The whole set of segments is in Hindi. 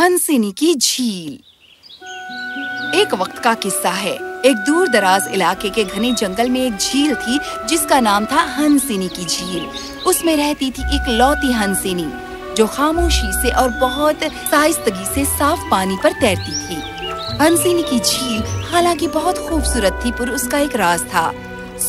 हंसिनी की झील। एक वक्त का किस्सा है। एक दूर दराज इलाके के घने जंगल में एक झील थी, जिसका नाम था हंसिनी की झील। उसमें रहती थी एक लौती हंसिनी, जो खामोशी से और बहुत साहिस्तगी से साफ़ पानी पर तैरती थी। हंसिनी की झील हालाँकि बहुत खूबसूरत थी, पर उसका एक राज था।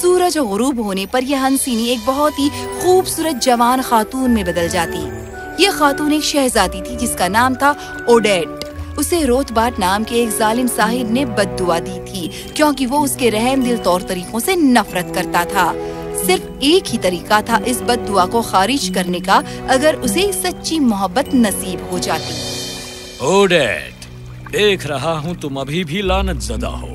सूरज गुरूब होने पर यह हंसिनी एक बहुत ही खूबसूरत जवान खातून में बदल जाती। ये खातून एक शहजादी थी जिसका नाम था ओडेट। उसे रोतबाट नाम के एक जालिम साहिब ने बददुआ दी थी, क्योंकि वो उसके रहम दिल तौर तरीकों से नफरत करता था। सिर्फ़ एक ही तरीका था इस बददुआ को खारिज करने का, अगर उसे सच्ची मोहब्बत नसीब हो जाती। ओडेट, देख रहा हूँ तुम अभी भी लानत जदा हो।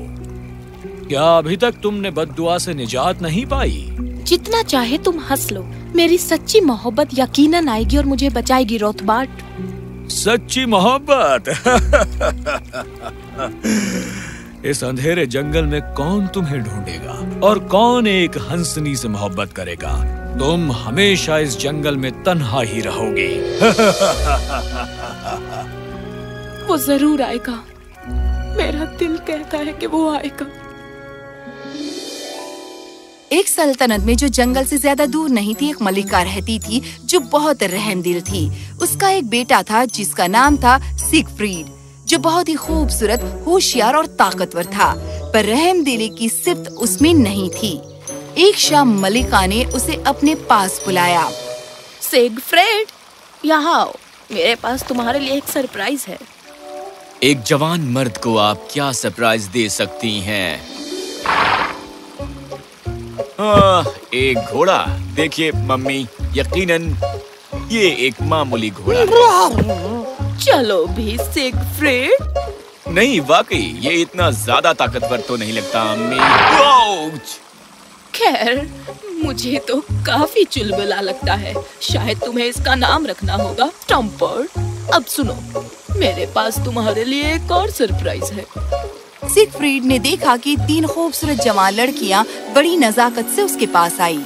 क्या अभी तक तुमने बददुआ से निजात नहीं पाई? जितना चाहे तुम हंस लो। मेरी सच्ची मोहब्बत यकीनन आएगी और मुझे बचाएगी रोतबाट। सच्ची मोहब्बत? इस अंधेरे जंगल में कौन तुम्हें ढूंढेगा और कौन एक हंसनी से मोहब्बत करेगा? तुम हमेशा इस जंगल में तन्हा ही रहोगे। वो ज़रूर आएगा। मेरा दिल कहता है कि वो आएगा। एक सल्तनत में जो जंगल से ज़्यादा दूर नहीं थी एक मलिका रहती थी जो बहुत रहमदिल थी। उसका एक बेटा था जिसका नाम था सिगफ्रीड जो बहुत ही खूबसूरत होशियार और ताकतवर था। पर रहम रहमदिली की सिफ्त उसमें नहीं थी। एक शाम मलिका ने उसे अपने पास बुलाया। सिगफ्रेड यहाँ आओ। मेरे पास तुम्हारे लिए एक सरप्राइज़ है। एक जवान मर्द को आप क्या सरप्राइज़ दे सकती हैं? एक घोड़ा। देखिए मम्मी यकीनन ये एक मामूली घोड़ा है। चलो भी सिगफ्रेड। नहीं वाकई ये इतना ज़्यादा ताकतवर तो नहीं लगता अम्मी खैर मुझे तो काफ़ी चुलबुला लगता है। शायद तुम्हें इसका नाम रखना होगा स्टम्पर्ड अब सुनो मेरे पास तुम्हारे लिए एक और सरप्राइज़ है। सिगफ्रीड ने देखा कि तीन खूबसूरत जवान लड़कियाँ बड़ी नजाकत से उसके पास आई।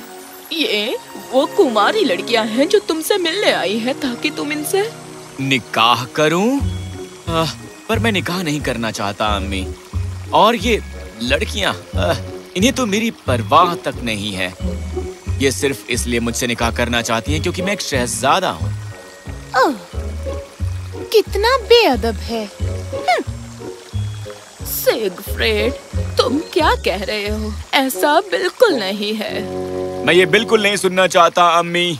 ये वो कुमारी लड़कियाँ हैं जो तुमसे मिलने आई हैं ताकि तुम इनसे निकाह करूँ? आ, पर मैं निकाह नहीं करना चाहता अम्मी। और ये लड़कियाँ आ, इन्हें तो मेरी परवाह तक नहीं है। ये सिर्फ़ इसलिए मुझसे निकाह करना चाहती हैं क्योंकि मैं एक शहजादा हूँ। कितना बेअदब है। सिगफ्रेड तुम क्या कह रहे हो? ऐसा बिल्कुल नहीं है। मैं ये बिल्कुल नहीं सुनना चाहता अम्मी।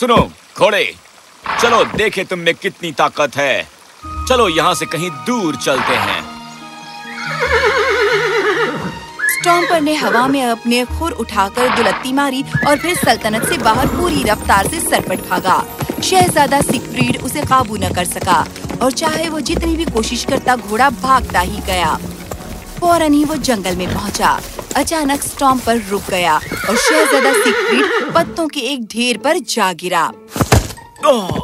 सुनो घोड़े। चलो देखे तुम में कितनी ताकत है। चलो यहाँ से कहीं दूर चलते हैं। स्टॉम्पर ने हवा में अपने खुर उठाकर दुलत्ती मारी और फिर सल्तनत से बाहर पूरी रफ्तार से सरपट भागा। शहजादा सिगफ्रीड उसे काबू न कर सका। और चाहे वो जितनी भी कोशिश करता घोड़ा भागता ही गया। फ़ौरन ही वो जंगल में पहुँचा। अचानक स्टॉम पर रुक गया और शहजादा सिगफ्रीड पत्तों के एक ढेर पर जा गिरा। ओह,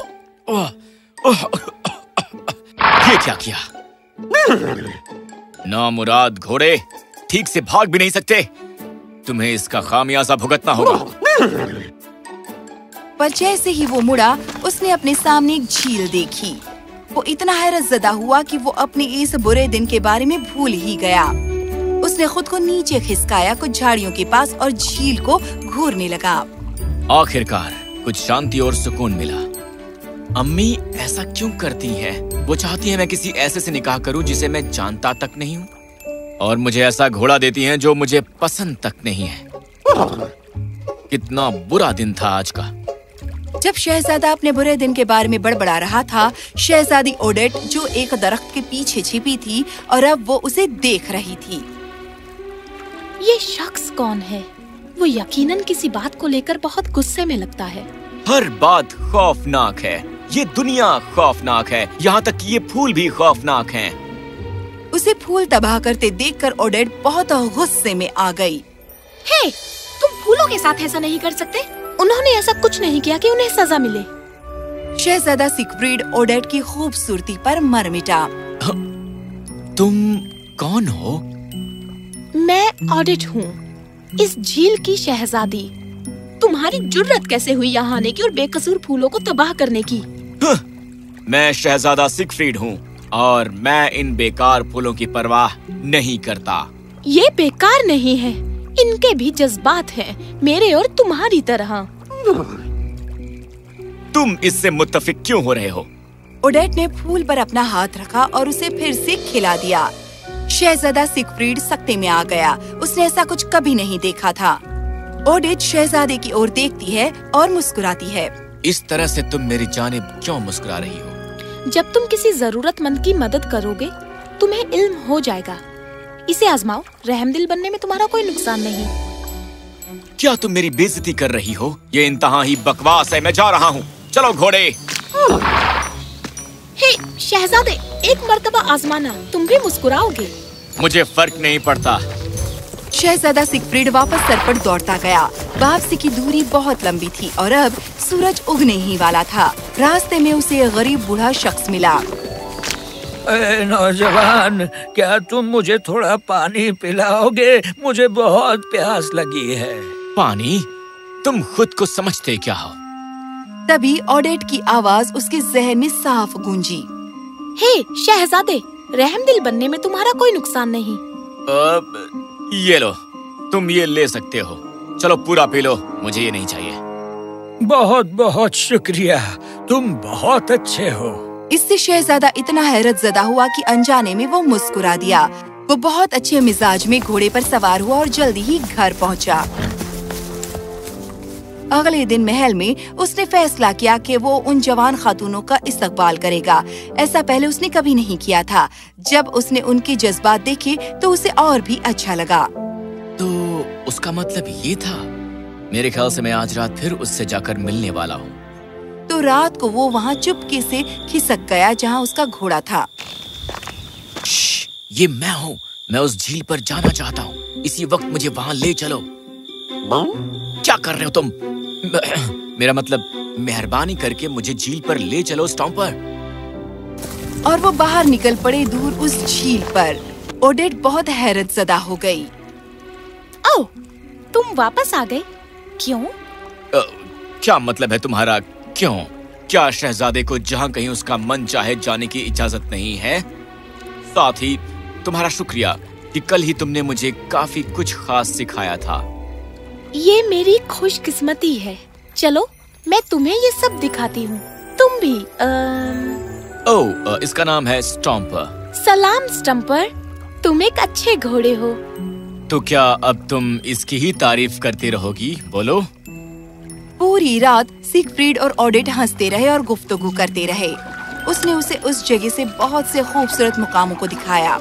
ओह, ओह, ये क्या किया? नामुराद घोड़े ठीक से भाग भी नहीं सकते। तुम्हें इसका खामियाजा भुगतना होगा। पर जैसे ही वो मुड़ा उसने अपने सामने एक झील देखी। वो इतना हैरत जदा हुआ कि वो अपने इस बुरे दिन के बारे में भूल ही गया। उसने खुद को नीचे खिसकाया, कुछ झाड़ियों के पास और झील को घूरने लगा। आखिरकार कुछ शांति और सुकून मिला। अम्मी, ऐसा क्यों करती है? वो चाहती है मैं किसी ऐसे से निकाह करूँ जिसे मैं जानता तक नहीं हूँ। और मुझे ऐसा घोड़ा देती हैं जो मुझे पसंद तक नहीं है। कितना बुरा दिन था आज का। जब शहजादा अपने बुरे दिन के बारे में बड़बड़ा रहा था शहजादी ओडेट जो एक दरख्त के पीछे छिपी थी और अब वो उसे देख रही थी। ये शख्स कौन है? वो यकीनन किसी बात को लेकर बहुत गुस्से में लगता है। हर बात खौफनाक है। ये दुनिया खौफनाक है। यहाँ तक कि ये फूल भी खौफनाक हैं। उसे फूल तबाह करते देखकर ओडेट बहुत गुस्से में आ गई। हे, तुम फूलों के साथ ऐसा नहीं कर सकते। उन्होंने ऐसा कुछ नहीं किया कि उन्हें सजा मिले। शहजादा सिकफ्रीड ओडेट की खूबसूरती पर मर मिटा। तुम कौन हो? मैं ऑडिट हूँ। इस झील की शहजादी। तुम्हारी जुर्रत कैसे हुई यहाँ आने की और बेकसूर फूलों को तबाह करने की? हाँ, मैं शहजादा सिकफ्रीड हूँ और मैं इन बेकार फूलों की परवाह नहीं करता। ये बेकार नहीं है। इनके भी जज्बात हैं मेरे और तुम्हारी तरह। तुम इससे मुत्तफिक क्यों हो रहे हो? ओडेट ने फूल पर अपना हाथ रखा और उसे फिर से खिला दिया। शहजादा सिकफ्रीड सकते में आ गया। उसने ऐसा कुछ कभी नहीं देखा था। ओडेट शहजादे की ओर देखती है और मुस्कुराती है। इस तरह से तुम मेरी जानिब क्यों मुस्कुरा रही हो? जब तुम किसी जरूरतमंद की मदद करोगे तुम्हें इल्म हो जाएगा। इसे आजमाओ। रहमदिल बनने में तुम्हारा कोई नुकसान नहीं। क्या तुम मेरी बेइज्जती कर रही हो? ये इंतहा ही बकवास है मैं जा रहा हूँ। चलो घोड़े। हे शहजादे एक मर्तबा आजमाना। तुम भी मुस्कुराओगे। मुझे फ़र्क नहीं पड़ता। शहजादा सिकफ्रीड वापस सर पर दौड़ता गया। वापसी की दूरी बहुत लंबी थी और अब सूरज उगने ही वाला था। रास्ते में उसे गरीब बूढ़ा शख्स मिला। नौजवान क्या तुम मुझे थोड़ा पानी पिलाओगे? मुझे बहुत प्यास लगी है। पानी? तुम खुद को समझते क्या हो? तभी ऑडेट की आवाज़ उसके जहन में साफ़ गूंजी। हे शहजादे रहमदिल बनने में तुम्हारा कोई नुकसान नहीं। अब ये लो तुम ये ले सकते हो। चलो पूरा पी लो मुझे ये नहीं चाहिए। बहुत बहुत शुक्रिया तुम बहुत अच्छे हो। इससे शहजादा इतना हैरत जदा हुआ कि अनजाने में वो मुस्कुरा दिया। वो बहुत अच्छे मिजाज में घोड़े पर सवार हुआ और जल्दी ही घर पहुँचा। अगले दिन महल में उसने फैसला किया कि वो उन जवान खातूनों का इस्तकबाल करेगा। ऐसा पहले उसने कभी नहीं किया था। जब उसने उनके जज्बात देखे तो उसे और भी अच्छा लगा। तो उसका मतलब ये था, मेरे ख्याल से मैं आज रात फिर उससे जाकर मिलने वाला हूँ। तो रात को वो वहाँ चुपके से खिसक गया जहाँ उसका घोड़ा था। ये मैं हूँ। मैं उस झील पर जाना चाहता हूँ। इसी वक्त मुझे वहाँ ले चलो। क्या कर रहे हो तुम? मेरा मतलब मेहरबानी करके मुझे झील पर ले चलो स्टॉम्पर और वो बाहर निकल पड़े दूर उस झील पर। ओडेट बहुत हैरत जदा हो गई। ओ तुम वापस आ गए? क्यों? अ, क्या मतलब है तुम्हारा क्यों? क्या शहजादे को जहाँ कहीं उसका मन चाहे जाने की इजाज़त नहीं है? साथ ही तुम्हारा शुक्रिया कि कल ही तुमने मुझे काफ़ी कुछ खास सिखाया था। ये मेरी खुशकिस्मती है। चलो मैं तुम्हें ये सब दिखाती हूँ। तुम भी अम, ओ इसका नाम है स्टॉम्पर सलाम स्टम्पर तुम एक अच्छे घोड़े हो। तो क्या अब तुम इसकी ही तारीफ़ करती रहोगी? बोलो। पूरी रात सिगफ्रीड और ऑडिट हँसते रहे और गुफ्तगू करते रहे। उसने उसे उस जगह से बहुत से खूबसूरत मुकामों को दिखाया।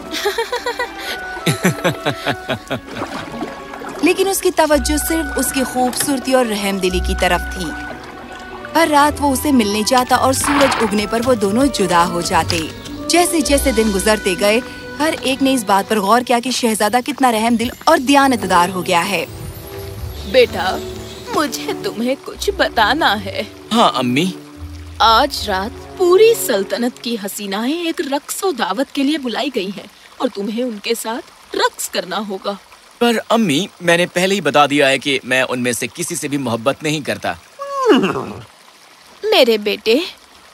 लेकिन उसकी तवज्जो सिर्फ़ उसकी खूबसूरती और रहमदिली की तरफ़ थी। हर रात वो उसे मिलने जाता और सूरज उगने पर वो दोनों जुदा हो जाते। जैसे जैसे दिन गुजरते गए हर एक ने इस बात पर गौर किया कि शहजादा कितना रहमदिल और दयानतदार हो गया है। बेटा मुझे तुम्हें कुछ बताना है। हाँ अम्मी। आज रात पूरी सल्तनत की हसीनाएँ एक रक्सो दावत के लिए बुलाई गई हैं और तुम्हें उनके साथ रक्स करना होगा। पर अम्मी मैंने पहले ही बता दिया है कि मैं उनमें से किसी से भी मोहब्बत नहीं करता। मेरे बेटे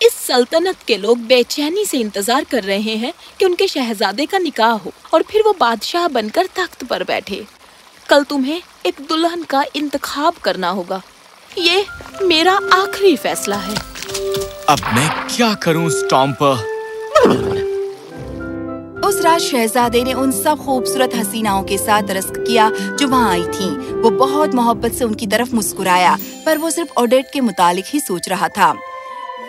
इस सल्तनत के लोग बेचैनी से इंतज़ार कर रहे हैं कि उनके शहजादे का निकाह हो और फिर वो बादशाह बनकर तख्त पर बैठे। कल तुम्हें एक दुल्हन का इंतखाब करना होगा। ये मेरा आखिरी फैसला है। अब मैं क्या करूँ स्टॉम्पर? उस रात शहजादे ने उन सब खूबसूरत हसीनाओं के साथ रस्क किया जो वहाँ आई थीं। वो बहुत मोहब्बत से उनकी तरफ़ मुस्कुराया पर वो सिर्फ़ ओडेट के मुतालिक ही सोच रहा था।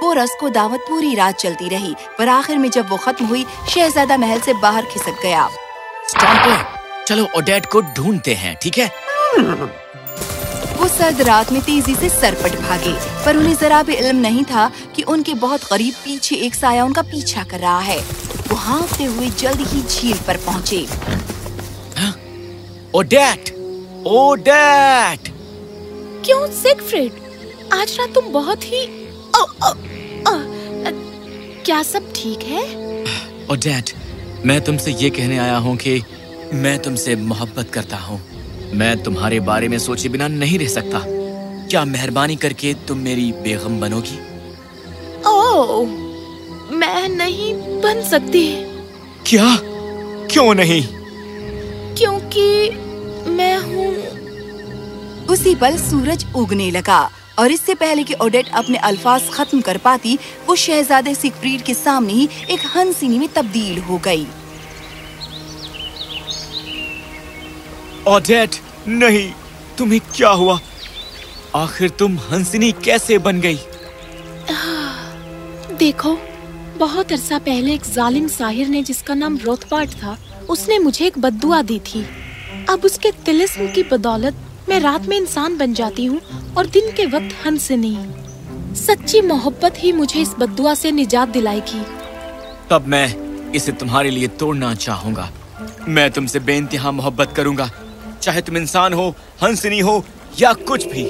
वो रस्क को दावत पूरी रात चलती रही पर आखिर में जब वो खत्म हुई शहजादा महल से बाहर खिसक गया। स्टॉम्पर चलो ओडेट को ढूंढते हैं ठीक है? वो सर्द रात में तेज़ी से सरपट भागे पर उन्हें जरा भी इल्म नहीं था कि उनके बहुत करीब पीछे एक साया उनका पीछा कर रहा है। वो हाँफते हुए जल्द ही झील पर पहुँचे। ओडेट ओडेट क्यों सिगफ्रिड आज रात तुम बहुत ही ओ, ओ, ओ, क्या सब ठीक है? ओडेट मैं तुमसे ये कहने आया हूँ कि मैं तुमसे मोहब्बत करता हूँ। मैं तुम्हारे बारे में सोचे बिना नहीं रह सकता। क्या मेहरबानी करके तुम मेरी बेगम बनोगी? ओह मैं नहीं बन सकती। क्या? क्यों नहीं? क्योंकि मैं हूँ। उसी पल सूरज उगने लगा और इससे पहले कि ओडेट अपने अल्फाज खत्म कर पाती वो शहजादे सिगफ्रीड के सामने ही एक हंसिनी में तब्दील हो गई। ओडेट नहीं तुम्हें क्या हुआ? आखिर तुम हंसनी कैसे बन गई? देखो बहुत अरसा पहले एक जालिम साहिर ने जिसका नाम रोथपाट था उसने मुझे एक बद्दुआ दी थी। अब उसके तिलिस्म की बदौलत मैं रात में इंसान बन जाती हूँ और दिन के वक्त हंसनी। सच्ची मोहब्बत ही मुझे इस बद्दुआ से निजात दिलाएगी। तब मैं इसे तुम्हारे लिए तोड़ना चाहूँगा। मैं तुमसे बेइंतहा मोहब्बत करूँगा। चाहे तुम इंसान हो हंसनी हो या कुछ भी।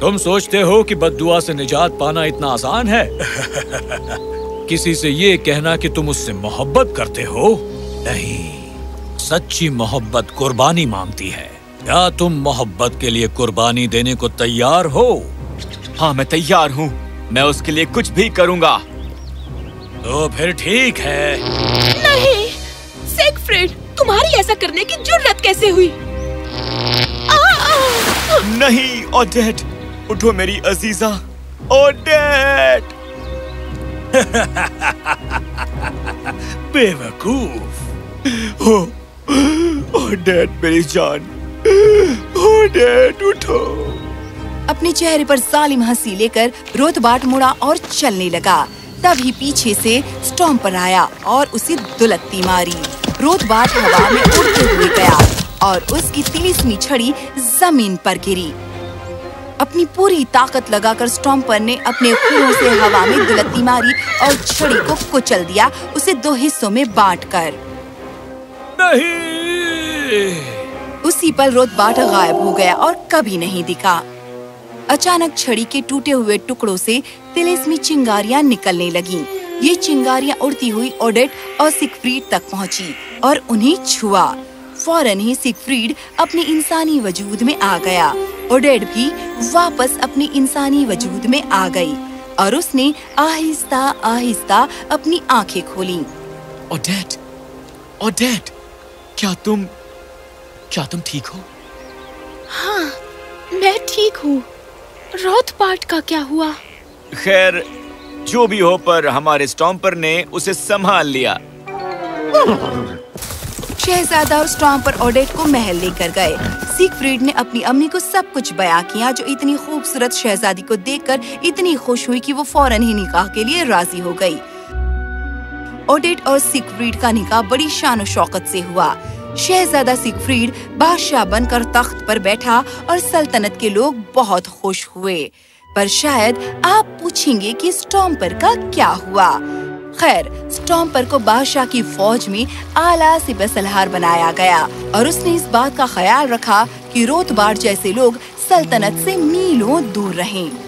तुम सोचते हो कि बददुआ से निजात पाना इतना आसान है? किसी से ये कहना कि तुम उससे मोहब्बत करते हो? नहीं सच्ची मोहब्बत कुर्बानी मांगती है। क्या तुम मोहब्बत के लिए कुर्बानी देने को तैयार हो? हाँ मैं तैयार हूँ। मैं उसके लिए कुछ भी करूँगा। तो फिर ठीक है। नहीं सेगफ्रेड तुम्हारी ऐसा करने की जुर्रत कैसे हुई? आ! नहीं ओडेट उठो मेरी अजीजा ओडेट बेवकूफ़। ओ ओडेट मेरी जान। ओडेट उठो। अपने चेहरे पर जालिम हँसी लेकर रोतबाट मुड़ा और चलने लगा। तभी पीछे से स्टॉम पर आया और उसे दुलत्ती मारी। रोतबाट हवा में उड़ते हुए गया और उसकी तिलिस्मी छड़ी ज़मीन पर गिरी। अपनी पूरी ताकत लगाकर स्टॉम्पर ने अपने खूनों से हवा में दुलत्ती मारी और छड़ी को कुचल दिया उसे दो हिस्सों में बांटकर। नहीं। उसी पल रोतबाट गायब हो गया और कभी नहीं दिखा। अचानक छड़ी के टूटे हुए टुकड़ों से तिलिस्मी चिंगारियाँ निकलने लगीं। ये चिंगारियाँ उड़ती हुई ओडेट और सिगफ्रीड तक पहुँची और उन्हें छुआ। फ़ौरन ही सिगफ्रीड अपने इंसानी वजूद में आ गया। ओडेट भी वापस अपने इंसानी वजूद में आ गई और उसने आहिस्ता आहिस्ता अपनी आँखें खोली। ओडेट ओडेट क्या तुम क्या तुम ठीक हो? हाँ मैं ठीक हूँ। रोथपाट का क्या हुआ? खैर जो भी हो पर हमारे स्टॉम्पर ने उसे संभाल लिया। शहजादा और स्टॉम पर ओडेट को महल लेकर गए। सिगफ्रीड ने अपनी अम्मी को सब कुछ बयां किया जो इतनी खूबसूरत शहजादी को देखकर इतनी खुश हुई कि वो फ़ौरन ही निकाह के लिए राज़ी हो गई। ओडेट और सिगफ्रीड का निकाह बड़ी शान शौकत से हुआ। शहजादा सिगफ्रीड बादशाह बनकर तख्त पर बैठा और सल्तनत के लोग बहुत खुश हुए पर शायद आप पूछेंगे कि स्टॉम्पर का क्या हुआ खैर, स्टॉम्पर को बादशाह की फौज में आला सलाहर बनाया गया और उसने इस बात का ख्याल रखा कि रोतबाड़ जैसे लोग सल्तनत से मीलों दूर रहें।